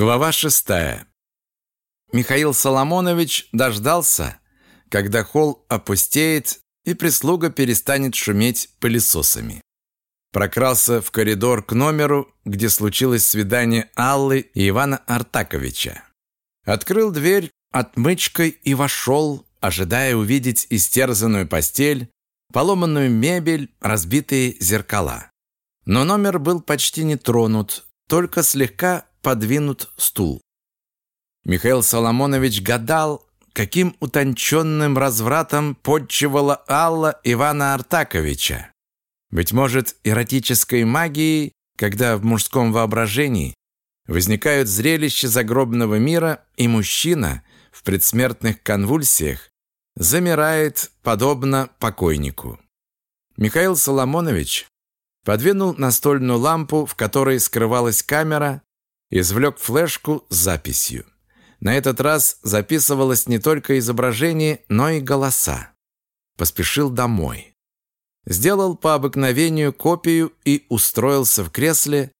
Глава шестая. Михаил Соломонович дождался, когда холл опустеет и прислуга перестанет шуметь пылесосами. Прокрался в коридор к номеру, где случилось свидание Аллы и Ивана Артаковича. Открыл дверь отмычкой и вошел, ожидая увидеть истерзанную постель, поломанную мебель, разбитые зеркала. Но номер был почти не тронут, только слегка подвинут стул. Михаил Соломонович гадал, каким утонченным развратом подчивала Алла Ивана Артаковича. Быть может, эротической магией, когда в мужском воображении возникают зрелища загробного мира, и мужчина в предсмертных конвульсиях замирает, подобно покойнику. Михаил Соломонович подвинул настольную лампу, в которой скрывалась камера, извлек флешку с записью. На этот раз записывалось не только изображение, но и голоса. Поспешил домой. Сделал по обыкновению копию и устроился в кресле,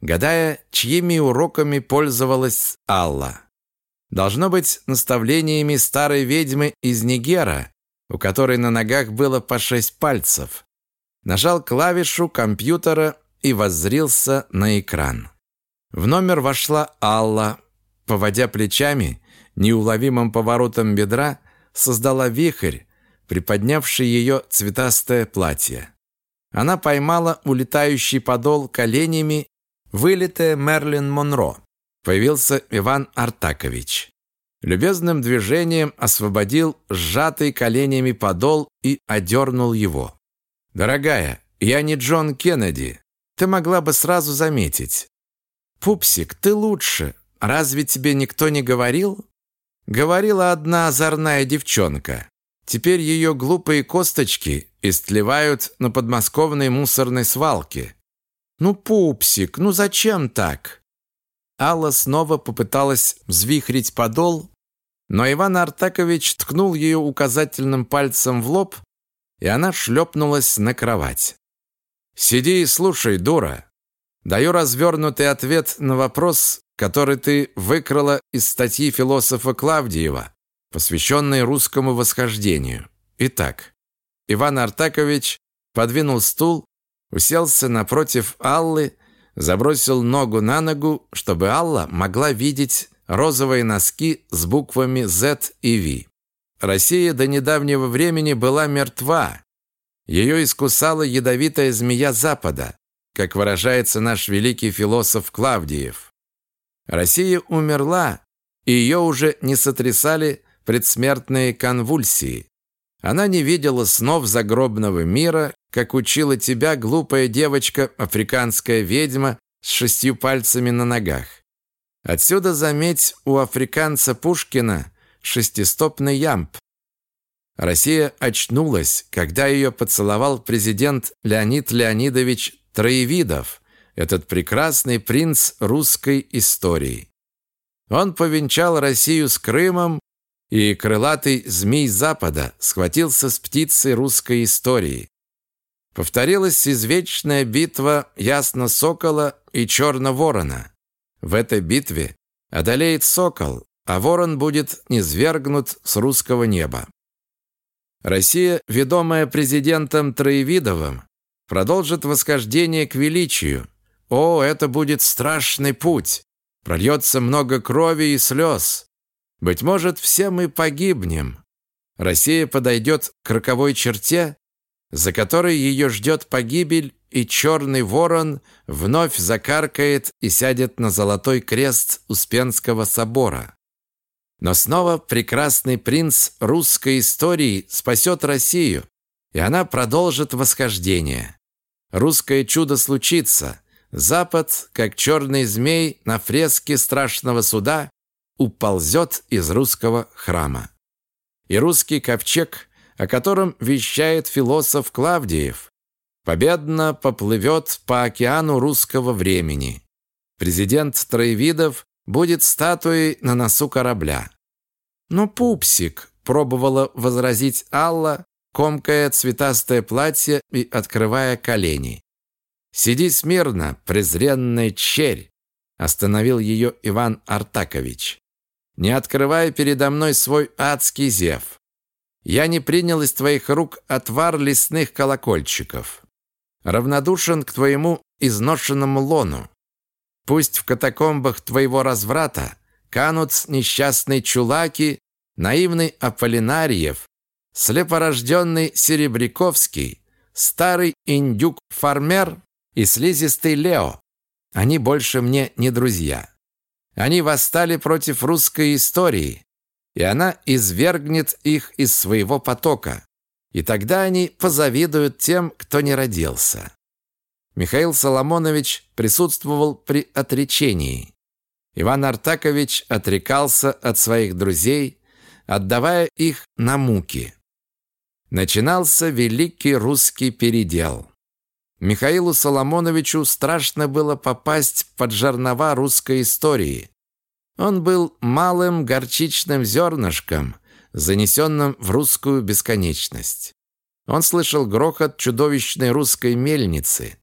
гадая, чьими уроками пользовалась Алла. Должно быть наставлениями старой ведьмы из Нигера, у которой на ногах было по шесть пальцев. Нажал клавишу компьютера и воззрился на экран. В номер вошла Алла, поводя плечами, неуловимым поворотом бедра создала вихрь, приподнявший ее цветастое платье. Она поймала улетающий подол коленями, вылитая Мерлин Монро. Появился Иван Артакович. Любезным движением освободил сжатый коленями подол и одернул его. «Дорогая, я не Джон Кеннеди. Ты могла бы сразу заметить. «Пупсик, ты лучше. Разве тебе никто не говорил?» Говорила одна озорная девчонка. Теперь ее глупые косточки истлевают на подмосковной мусорной свалке. «Ну, пупсик, ну зачем так?» Алла снова попыталась взвихрить подол, но Иван Артакович ткнул ее указательным пальцем в лоб, и она шлепнулась на кровать. «Сиди и слушай, дура. Даю развернутый ответ на вопрос, который ты выкрала из статьи философа Клавдиева, посвященной русскому восхождению. Итак, Иван Артакович подвинул стул, уселся напротив Аллы, забросил ногу на ногу, чтобы Алла могла видеть розовые носки с буквами Z и V. Россия до недавнего времени была мертва. Ее искусала ядовитая змея Запада, как выражается наш великий философ Клавдиев. Россия умерла, и ее уже не сотрясали предсмертные конвульсии. Она не видела снов загробного мира, как учила тебя глупая девочка, африканская ведьма с шестью пальцами на ногах. Отсюда, заметь, у африканца Пушкина шестистопный ямб. Россия очнулась, когда ее поцеловал президент Леонид Леонидович Троевидов, этот прекрасный принц русской истории. Он повенчал Россию с Крымом, и крылатый змей Запада схватился с птицей русской истории. Повторилась извечная битва Ясно-Сокола и Черно-Ворона. В этой битве одолеет Сокол, а Ворон будет низвергнут с русского неба. Россия, ведомая президентом Троевидовым, продолжит восхождение к величию. О, это будет страшный путь! Прольется много крови и слез. Быть может, все мы погибнем. Россия подойдет к роковой черте, за которой ее ждет погибель, и черный ворон вновь закаркает и сядет на золотой крест Успенского собора. Но снова прекрасный принц русской истории спасет Россию, и она продолжит восхождение. Русское чудо случится. Запад, как черный змей на фреске страшного суда, уползет из русского храма. И русский ковчег, о котором вещает философ Клавдиев, победно поплывет по океану русского времени. Президент Троевидов будет статуей на носу корабля. «Но пупсик», – пробовала возразить Алла, комкая цветастое платье и открывая колени. «Сиди смирно, презренная черь! остановил ее Иван Артакович. Не открывай передо мной свой адский зев. Я не принял из твоих рук отвар лесных колокольчиков. Равнодушен к твоему изношенному лону. Пусть в катакомбах твоего разврата канут несчастные чулаки, наивный Аполлинариев, слепорожденный Серебряковский, старый индюк-фармер и слизистый Лео. Они больше мне не друзья. Они восстали против русской истории, и она извергнет их из своего потока. И тогда они позавидуют тем, кто не родился. Михаил Соломонович присутствовал при отречении. Иван Артакович отрекался от своих друзей, отдавая их на муки. Начинался великий русский передел. Михаилу Соломоновичу страшно было попасть под жернова русской истории. Он был малым горчичным зернышком, занесенным в русскую бесконечность. Он слышал грохот чудовищной русской мельницы,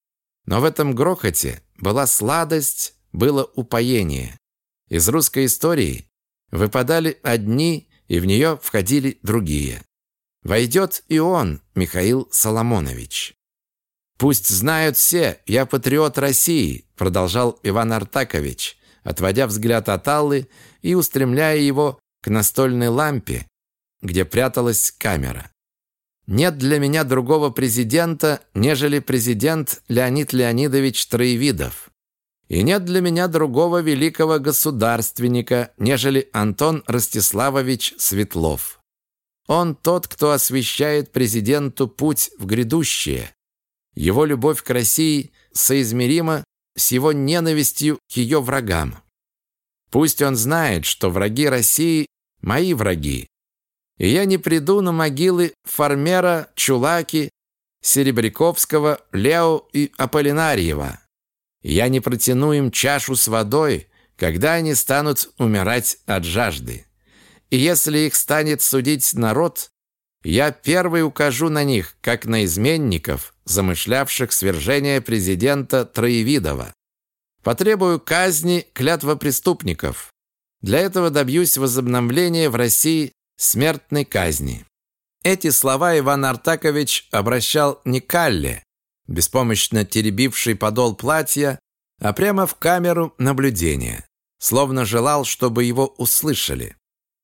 но в этом грохоте была сладость, было упоение. Из русской истории выпадали одни, и в нее входили другие. Войдет и он, Михаил Соломонович. «Пусть знают все, я патриот России», продолжал Иван Артакович, отводя взгляд от Аллы и устремляя его к настольной лампе, где пряталась камера. «Нет для меня другого президента, нежели президент Леонид Леонидович Троевидов. И нет для меня другого великого государственника, нежели Антон Ростиславович Светлов. Он тот, кто освещает президенту путь в грядущее, его любовь к России соизмерима с его ненавистью к ее врагам. Пусть он знает, что враги России – мои враги. И я не приду на могилы Фармера, Чулаки, Серебряковского, Лео и Аполлинарьева. Я не протяну им чашу с водой, когда они станут умирать от жажды. И если их станет судить народ, я первый укажу на них, как на изменников, замышлявших свержение президента Троевидова. Потребую казни клятвопреступников. Для этого добьюсь возобновления в России смертной казни». Эти слова Иван Артакович обращал не к Алле, беспомощно теребивший подол платья, а прямо в камеру наблюдения, словно желал, чтобы его услышали.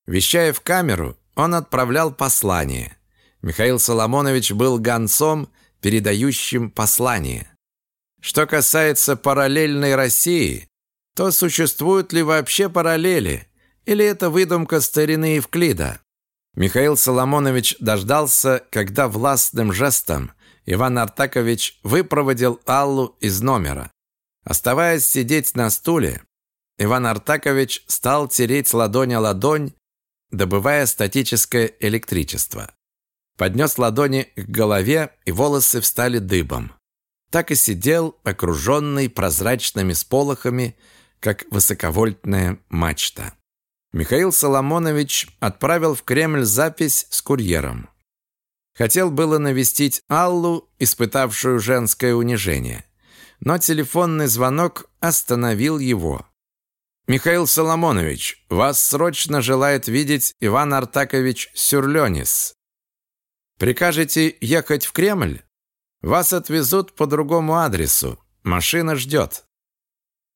Вещая в камеру, он отправлял послание. Михаил Соломонович был гонцом, передающим послание. Что касается параллельной России, то существуют ли вообще параллели, или это выдумка старины Евклида? Михаил Соломонович дождался, когда властным жестом Иван Артакович выпроводил Аллу из номера. Оставаясь сидеть на стуле, Иван Артакович стал тереть ладонь о ладонь добывая статическое электричество. Поднес ладони к голове, и волосы встали дыбом. Так и сидел, окруженный прозрачными сполохами, как высоковольтная мачта. Михаил Соломонович отправил в Кремль запись с курьером. Хотел было навестить Аллу, испытавшую женское унижение, но телефонный звонок остановил его. «Михаил Соломонович, вас срочно желает видеть Иван Артакович Сюрленис. Прикажете ехать в Кремль? Вас отвезут по другому адресу. Машина ждет».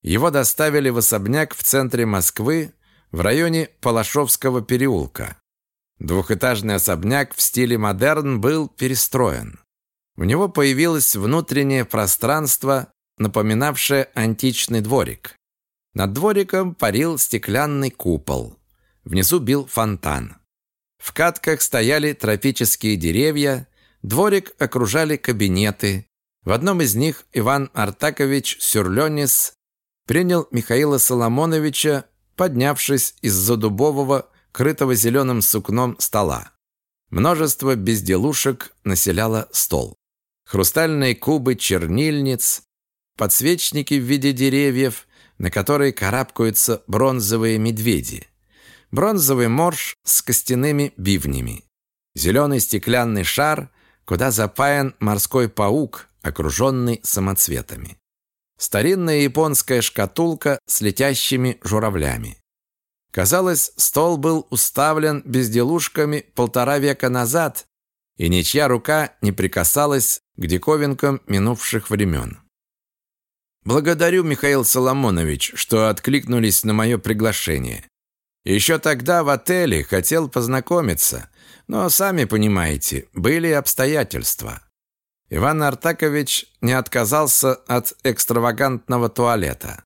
Его доставили в особняк в центре Москвы, в районе Палашовского переулка. Двухэтажный особняк в стиле модерн был перестроен. У него появилось внутреннее пространство, напоминавшее античный дворик. Над двориком парил стеклянный купол. Внизу бил фонтан. В катках стояли тропические деревья, дворик окружали кабинеты. В одном из них Иван Артакович Сюрленис принял Михаила Соломоновича, поднявшись из-за дубового, крытого зеленым сукном стола. Множество безделушек населяло стол. Хрустальные кубы чернильниц, подсвечники в виде деревьев на которой карабкаются бронзовые медведи. Бронзовый морж с костяными бивнями. Зеленый стеклянный шар, куда запаян морской паук, окруженный самоцветами. старинная японская шкатулка с летящими журавлями. Казалось, стол был уставлен безделушками полтора века назад, и ничья рука не прикасалась к диковинкам минувших времен. Благодарю, Михаил Соломонович, что откликнулись на мое приглашение. Еще тогда в отеле хотел познакомиться, но, сами понимаете, были обстоятельства. Иван Артакович не отказался от экстравагантного туалета.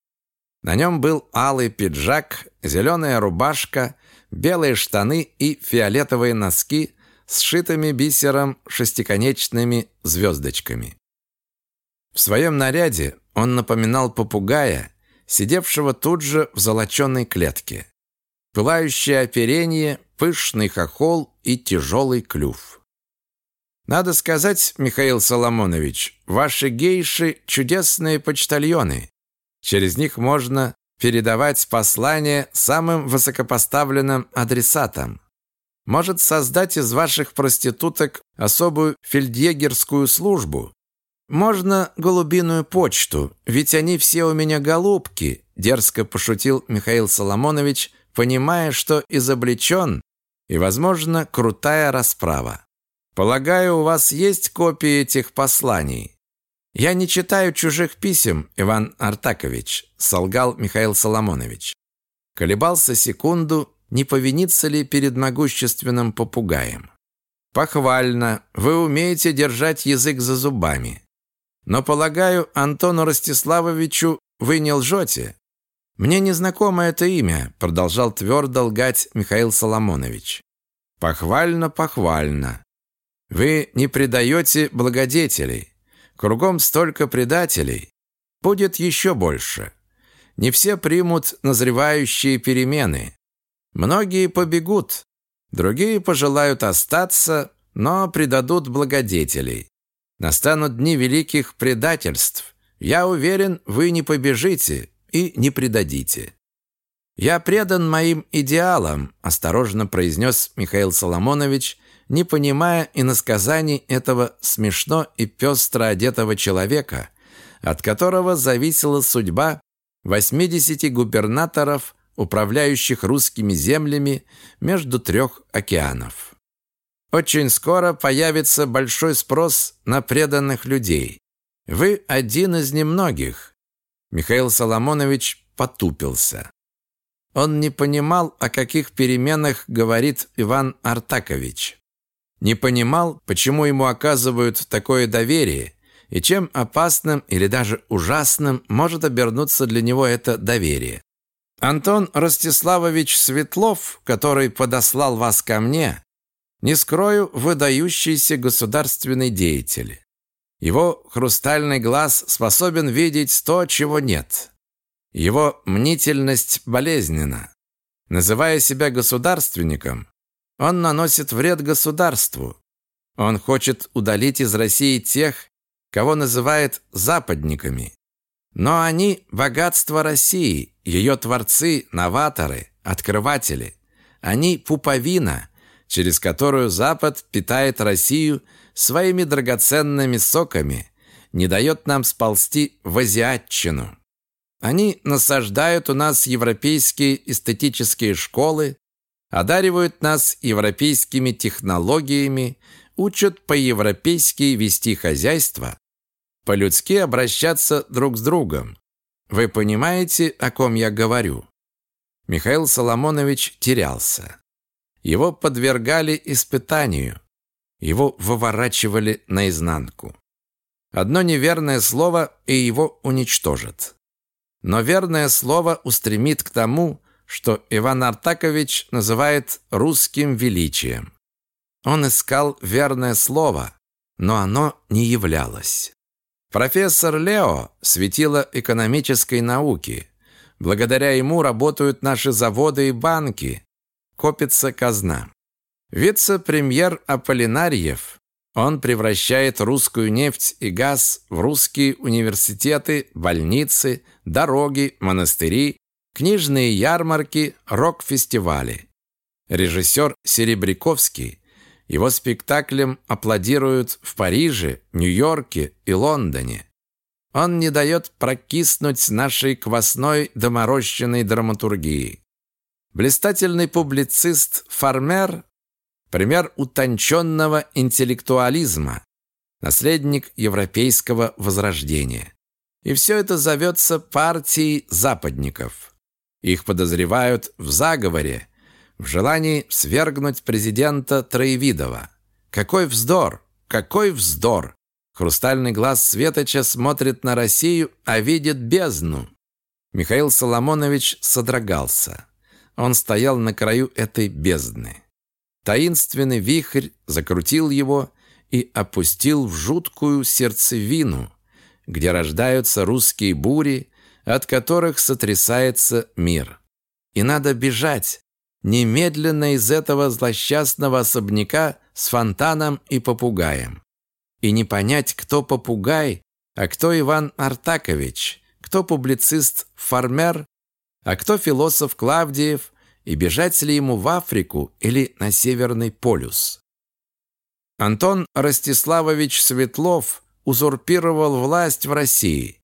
На нем был алый пиджак, зеленая рубашка, белые штаны и фиолетовые носки сшитыми бисером шестиконечными звездочками. В своем наряде он напоминал попугая, сидевшего тут же в золоченой клетке. Пылающее оперение, пышный хохол и тяжелый клюв. Надо сказать, Михаил Соломонович, ваши гейши – чудесные почтальоны. Через них можно передавать послание самым высокопоставленным адресатам. Может создать из ваших проституток особую фельдъегерскую службу. Можно голубиную почту, ведь они все у меня голубки, дерзко пошутил Михаил Соломонович, понимая, что изобличен и, возможно, крутая расправа. Полагаю, у вас есть копии этих посланий. «Я не читаю чужих писем, Иван Артакович», – солгал Михаил Соломонович. Колебался секунду, не повиниться ли перед могущественным попугаем. «Похвально, вы умеете держать язык за зубами. Но, полагаю, Антону Ростиславовичу вы не лжете?» «Мне незнакомо это имя», – продолжал твердо лгать Михаил Соломонович. «Похвально, похвально. Вы не предаете благодетелей. Кругом столько предателей. Будет еще больше. Не все примут назревающие перемены. Многие побегут, другие пожелают остаться, но предадут благодетелей. Настанут дни великих предательств. Я уверен, вы не побежите и не предадите. «Я предан моим идеалам», – осторожно произнес Михаил Соломонович, не понимая иносказаний этого смешно и пестро одетого человека, от которого зависела судьба 80 губернаторов, управляющих русскими землями между трех океанов. Очень скоро появится большой спрос на преданных людей. Вы один из немногих. Михаил Соломонович потупился. Он не понимал, о каких переменах говорит Иван Артакович. Не понимал, почему ему оказывают такое доверие и чем опасным или даже ужасным может обернуться для него это доверие. Антон Ростиславович Светлов, который подослал вас ко мне, не скрою, выдающийся государственный деятель. Его хрустальный глаз способен видеть то, чего нет. Его мнительность болезненна. Называя себя государственником, он наносит вред государству. Он хочет удалить из России тех, кого называет западниками. Но они – богатство России, ее творцы, новаторы, открыватели. Они – пуповина, через которую Запад питает Россию своими драгоценными соками, не дает нам сползти в азиатчину. Они насаждают у нас европейские эстетические школы, одаривают нас европейскими технологиями, учат по-европейски вести хозяйство, по-людски обращаться друг с другом. Вы понимаете, о ком я говорю? Михаил Соломонович терялся. Его подвергали испытанию. Его выворачивали наизнанку. Одно неверное слово, и его уничтожат. Но верное слово устремит к тому, что Иван Артакович называет русским величием. Он искал верное слово, но оно не являлось. Профессор Лео светило экономической науки. Благодаря ему работают наши заводы и банки, копится казна. Вице-премьер Аполлинарьев, он превращает русскую нефть и газ в русские университеты, больницы, дороги, монастыри, книжные ярмарки, рок-фестивали. Режиссер Серебряковский, его спектаклям аплодируют в Париже, Нью-Йорке и Лондоне. Он не дает прокиснуть нашей квасной доморощенной драматургии. Блистательный публицист Фармер – пример утонченного интеллектуализма, наследник европейского возрождения. И все это зовется партией западников. Их подозревают в заговоре, в желании свергнуть президента Троевидова. Какой вздор! Какой вздор! Хрустальный глаз Светоча смотрит на Россию, а видит бездну. Михаил Соломонович содрогался. Он стоял на краю этой бездны. Таинственный вихрь закрутил его и опустил в жуткую сердцевину, где рождаются русские бури, от которых сотрясается мир. И надо бежать, немедленно из этого злосчастного особняка с фонтаном и попугаем. И не понять, кто попугай, а кто Иван Артакович, кто публицист Фармер, а кто философ Клавдиев, и бежать ли ему в Африку или на Северный полюс. Антон Ростиславович Светлов узурпировал власть в России.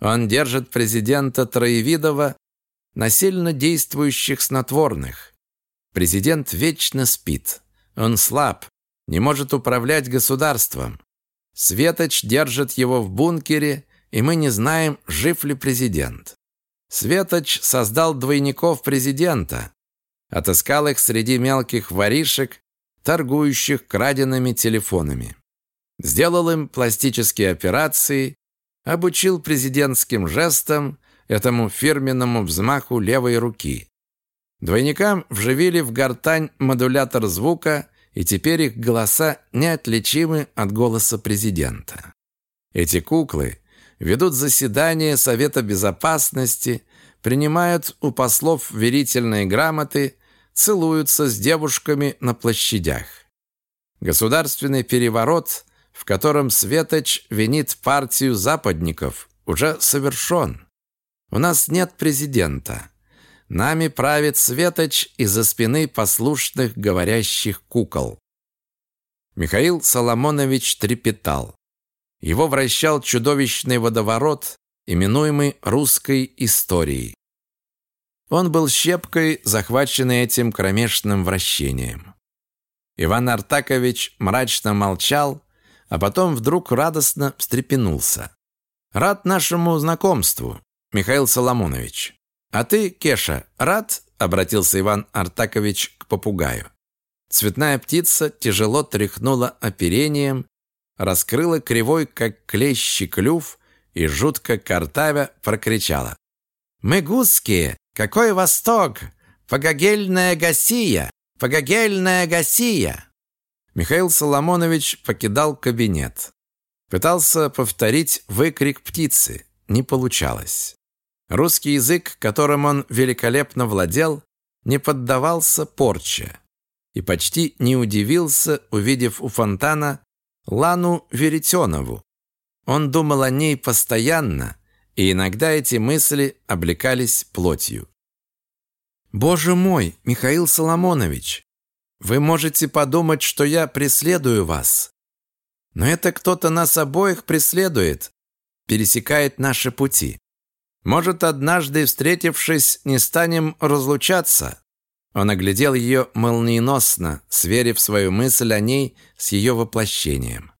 Он держит президента Троевидова на сильно действующих снотворных. Президент вечно спит. Он слаб, не может управлять государством. Светоч держит его в бункере, и мы не знаем, жив ли президент. Светоч создал двойников президента, отыскал их среди мелких воришек, торгующих краденными телефонами. Сделал им пластические операции, обучил президентским жестам, этому фирменному взмаху левой руки. Двойникам вживили в гортань модулятор звука, и теперь их голоса неотличимы от голоса президента. Эти куклы ведут заседания Совета Безопасности, принимают у послов верительные грамоты, целуются с девушками на площадях. Государственный переворот, в котором Светоч винит партию западников, уже совершен. У нас нет президента. Нами правит Светоч из-за спины послушных говорящих кукол. Михаил Соломонович трепетал. Его вращал чудовищный водоворот, именуемый русской историей. Он был щепкой, захваченный этим кромешным вращением. Иван Артакович мрачно молчал, а потом вдруг радостно встрепенулся. «Рад нашему знакомству, Михаил Соломонович. А ты, Кеша, рад?» – обратился Иван Артакович к попугаю. Цветная птица тяжело тряхнула оперением, раскрыла кривой, как клещи, клюв и, жутко картавя, прокричала. «Мы гусские, какой восток! Погогельная гасия! Погогельная гасия!» Михаил Соломонович покидал кабинет. Пытался повторить выкрик птицы. Не получалось. Русский язык, которым он великолепно владел, не поддавался порче. И почти не удивился, увидев у фонтана Лану Веретенову. Он думал о ней постоянно, и иногда эти мысли облекались плотью. «Боже мой, Михаил Соломонович, вы можете подумать, что я преследую вас. Но это кто-то нас обоих преследует, пересекает наши пути. Может, однажды, встретившись, не станем разлучаться?» Он оглядел ее молниеносно, сверив свою мысль о ней с ее воплощением.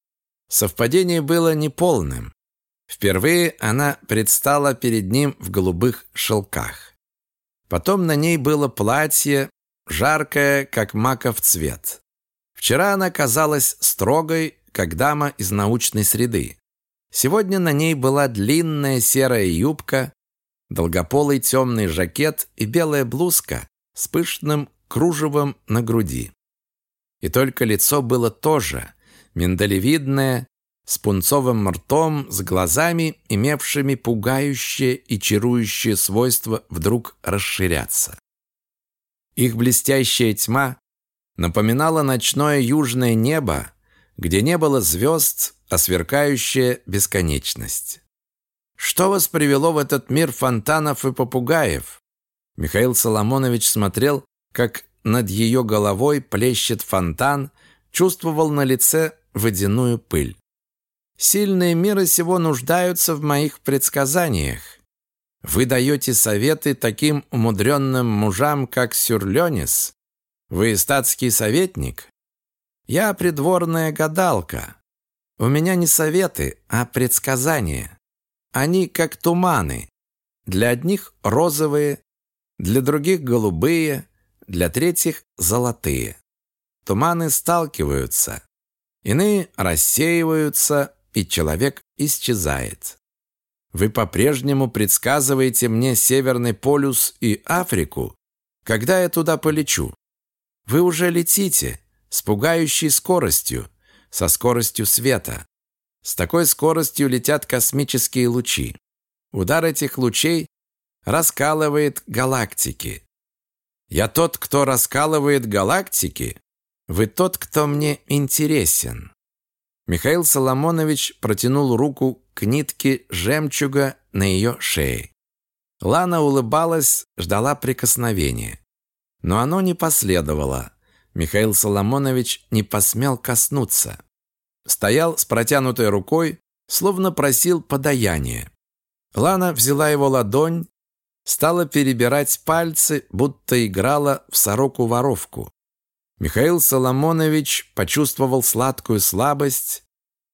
Совпадение было неполным. Впервые она предстала перед ним в голубых шелках. Потом на ней было платье, жаркое, как маков цвет. Вчера она казалась строгой, как дама из научной среды. Сегодня на ней была длинная серая юбка, долгополый темный жакет и белая блузка с пышным кружевом на груди. И только лицо было тоже миндалевидное, с пунцовым ртом, с глазами, имевшими пугающее и чарующее свойство вдруг расширяться. Их блестящая тьма напоминала ночное южное небо, где не было звезд, а сверкающая бесконечность. Что вас привело в этот мир фонтанов и попугаев? Михаил Соломонович смотрел, как над ее головой плещет фонтан, чувствовал на лице водяную пыль. Сильные мира сего нуждаются в моих предсказаниях. Вы даете советы таким умудренным мужам, как Сюрленис? Вы статский советник? Я придворная гадалка. У меня не советы, а предсказания. Они как туманы. Для одних розовые, для других голубые, для третьих золотые. Туманы сталкиваются. Иные рассеиваются, и человек исчезает. Вы по-прежнему предсказываете мне Северный полюс и Африку, когда я туда полечу. Вы уже летите с пугающей скоростью, со скоростью света. С такой скоростью летят космические лучи. Удар этих лучей раскалывает галактики. Я тот, кто раскалывает галактики. Вы тот, кто мне интересен. Михаил Соломонович протянул руку к нитке жемчуга на ее шее. Лана улыбалась, ждала прикосновения. Но оно не последовало. Михаил Соломонович не посмел коснуться. Стоял с протянутой рукой, словно просил подаяния. Лана взяла его ладонь, стала перебирать пальцы, будто играла в сороку-воровку. Михаил Соломонович почувствовал сладкую слабость.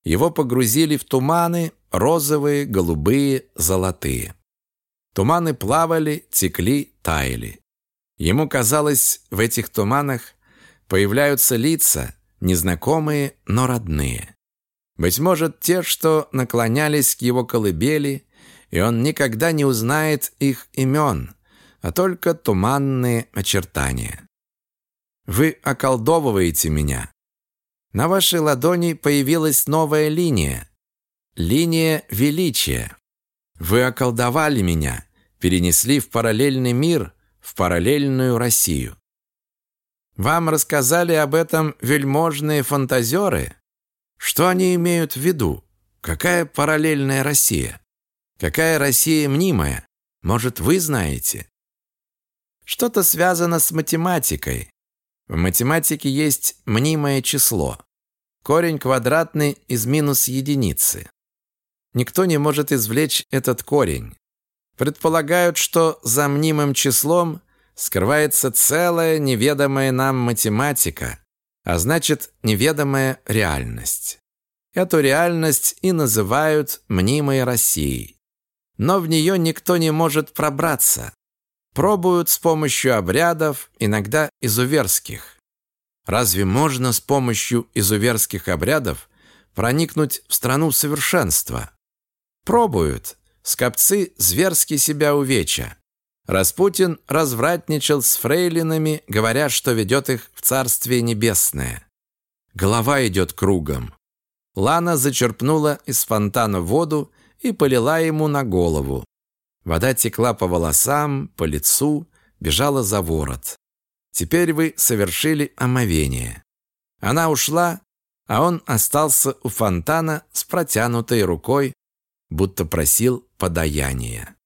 Его погрузили в туманы, розовые, голубые, золотые. Туманы плавали, текли, таяли. Ему казалось, в этих туманах появляются лица, незнакомые, но родные. Быть может, те, что наклонялись к его колыбели, и он никогда не узнает их имен, а только туманные очертания. Вы околдовываете меня. На вашей ладони появилась новая линия. Линия величия. Вы околдовали меня, перенесли в параллельный мир, в параллельную Россию. Вам рассказали об этом вельможные фантазеры? Что они имеют в виду? Какая параллельная Россия? Какая Россия мнимая? Может, вы знаете? Что-то связано с математикой. В математике есть мнимое число. Корень квадратный из минус единицы. Никто не может извлечь этот корень. Предполагают, что за мнимым числом скрывается целая неведомая нам математика, а значит, неведомая реальность. Эту реальность и называют мнимой Россией. Но в нее никто не может пробраться пробуют с помощью обрядов, иногда изуверских. Разве можно с помощью изуверских обрядов проникнуть в страну совершенства? Пробуют. Скопцы зверски себя увеча. Распутин развратничал с фрейлинами, говоря, что ведет их в Царствие Небесное. Голова идет кругом. Лана зачерпнула из фонтана воду и полила ему на голову. Вода текла по волосам, по лицу, бежала за ворот. Теперь вы совершили омовение. Она ушла, а он остался у фонтана с протянутой рукой, будто просил подаяния.